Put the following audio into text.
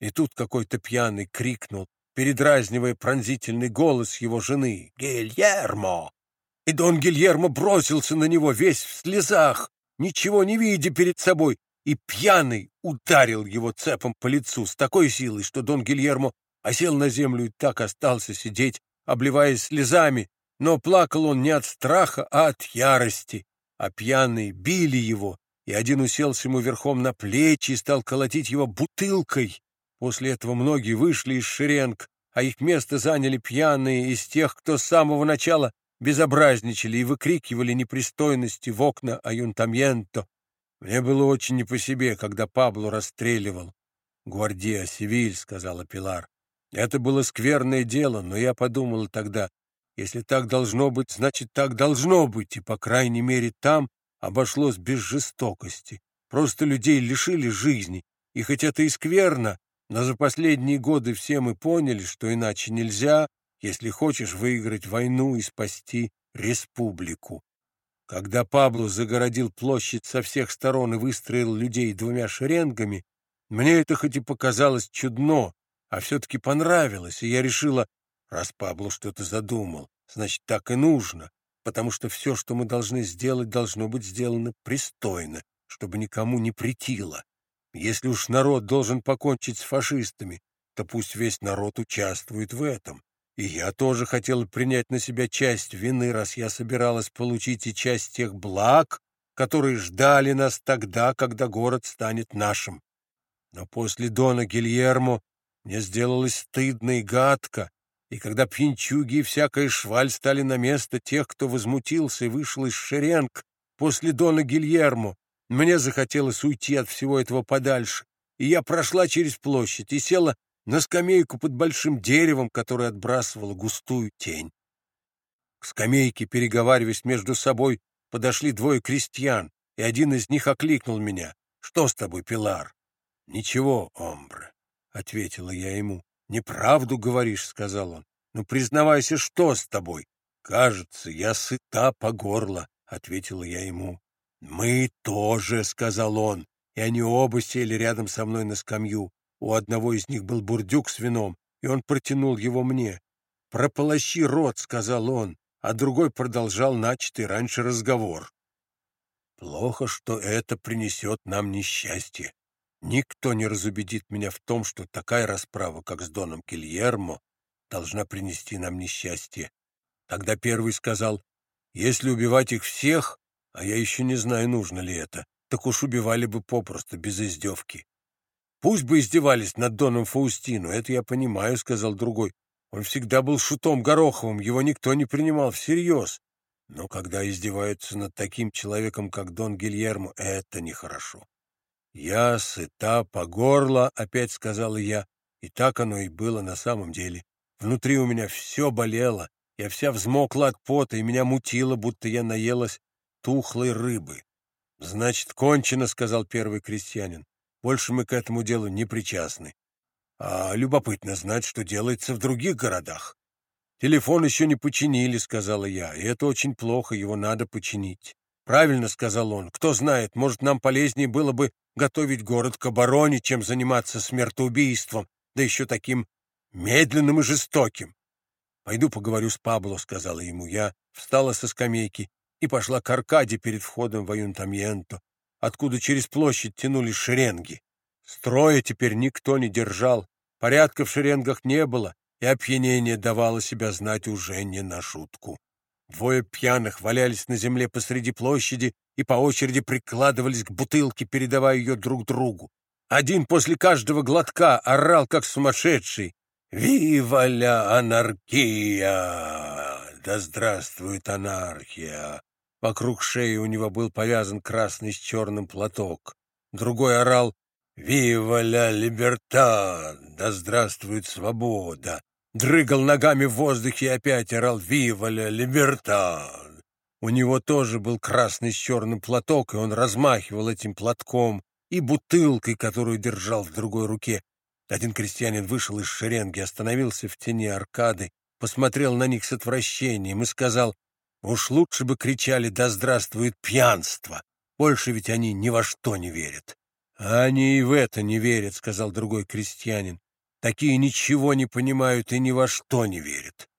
И тут какой-то пьяный крикнул, передразнивая пронзительный голос его жены «Гильермо!». И Дон Гильермо бросился на него весь в слезах, ничего не видя перед собой, и пьяный ударил его цепом по лицу с такой силой, что Дон Гильермо осел на землю и так остался сидеть, обливаясь слезами, но плакал он не от страха, а от ярости, а пьяные били его, и один уселся ему верхом на плечи и стал колотить его бутылкой. После этого многие вышли из шеренг, а их место заняли пьяные из тех, кто с самого начала безобразничали и выкрикивали непристойности в окна аюнтамьенто. Мне было очень не по себе, когда Пабло расстреливал. «Гвардия Севиль», — сказала Пилар. Это было скверное дело, но я подумал тогда, если так должно быть, значит, так должно быть, и, по крайней мере, там обошлось без жестокости. Просто людей лишили жизни, и хоть это и скверно, но за последние годы все мы поняли, что иначе нельзя, если хочешь выиграть войну и спасти республику. Когда Пабло загородил площадь со всех сторон и выстроил людей двумя шеренгами, мне это хоть и показалось чудно, а все-таки понравилось, и я решила, раз Пабло что-то задумал, значит, так и нужно, потому что все, что мы должны сделать, должно быть сделано пристойно, чтобы никому не притило. Если уж народ должен покончить с фашистами, то пусть весь народ участвует в этом. И я тоже хотела принять на себя часть вины, раз я собиралась получить и часть тех благ, которые ждали нас тогда, когда город станет нашим. Но после Дона Гильермо мне сделалось стыдно и гадко, и когда пьянчуги и всякая шваль стали на место тех, кто возмутился и вышел из шеренг после Дона Гильермо, мне захотелось уйти от всего этого подальше, и я прошла через площадь и села на скамейку под большим деревом, которое отбрасывало густую тень. К скамейке, переговариваясь между собой, подошли двое крестьян, и один из них окликнул меня. «Что с тобой, Пилар?» «Ничего, Омбре», — ответила я ему. «Неправду говоришь», — сказал он. «Ну, признавайся, что с тобой?» «Кажется, я сыта по горло», — ответила я ему. «Мы тоже», — сказал он, и они оба сели рядом со мной на скамью. У одного из них был бурдюк с вином, и он протянул его мне. «Прополощи рот», — сказал он, а другой продолжал начатый раньше разговор. «Плохо, что это принесет нам несчастье. Никто не разубедит меня в том, что такая расправа, как с Доном Кильермо, должна принести нам несчастье. Тогда первый сказал, если убивать их всех, а я еще не знаю, нужно ли это. Так уж убивали бы попросту, без издевки. Пусть бы издевались над Доном Фаустину, это я понимаю, — сказал другой. Он всегда был шутом Гороховым, его никто не принимал всерьез. Но когда издеваются над таким человеком, как Дон Гильермо, это нехорошо. «Я сыта по горло», — опять сказала я, и так оно и было на самом деле. Внутри у меня все болело, я вся взмокла от пота, и меня мутило, будто я наелась тухлой рыбы. «Значит, кончено», — сказал первый крестьянин. «Больше мы к этому делу не причастны. А любопытно знать, что делается в других городах». «Телефон еще не починили», — сказала я, — «и это очень плохо, его надо починить». «Правильно», — сказал он, — «кто знает, может, нам полезнее было бы готовить город к обороне, чем заниматься смертоубийством, да еще таким медленным и жестоким». «Пойду поговорю с Пабло», — сказала ему я, встала со скамейки и пошла к аркаде перед входом в Аюнтамьенто, откуда через площадь тянулись шеренги. Строя теперь никто не держал, порядка в шеренгах не было, и опьянение давало себя знать уже не на шутку. Двое пьяных валялись на земле посреди площади и по очереди прикладывались к бутылке, передавая ее друг другу. Один после каждого глотка орал, как сумасшедший. «Вива ля анархия! Да здравствует анархия!» Вокруг шеи у него был повязан красный с черным платок. Другой орал «Вива ля либерта! Да здравствует свобода!» Дрыгал ногами в воздухе и опять орал «Вива ля либерта!» У него тоже был красный с черным платок, и он размахивал этим платком и бутылкой, которую держал в другой руке. Один крестьянин вышел из шеренги, остановился в тени аркады, посмотрел на них с отвращением и сказал Уж лучше бы кричали «Да здравствует пьянство!» Больше ведь они ни во что не верят. «Они и в это не верят», — сказал другой крестьянин. «Такие ничего не понимают и ни во что не верят».